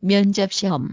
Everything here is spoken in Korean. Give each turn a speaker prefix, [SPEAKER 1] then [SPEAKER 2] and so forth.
[SPEAKER 1] 면접시험.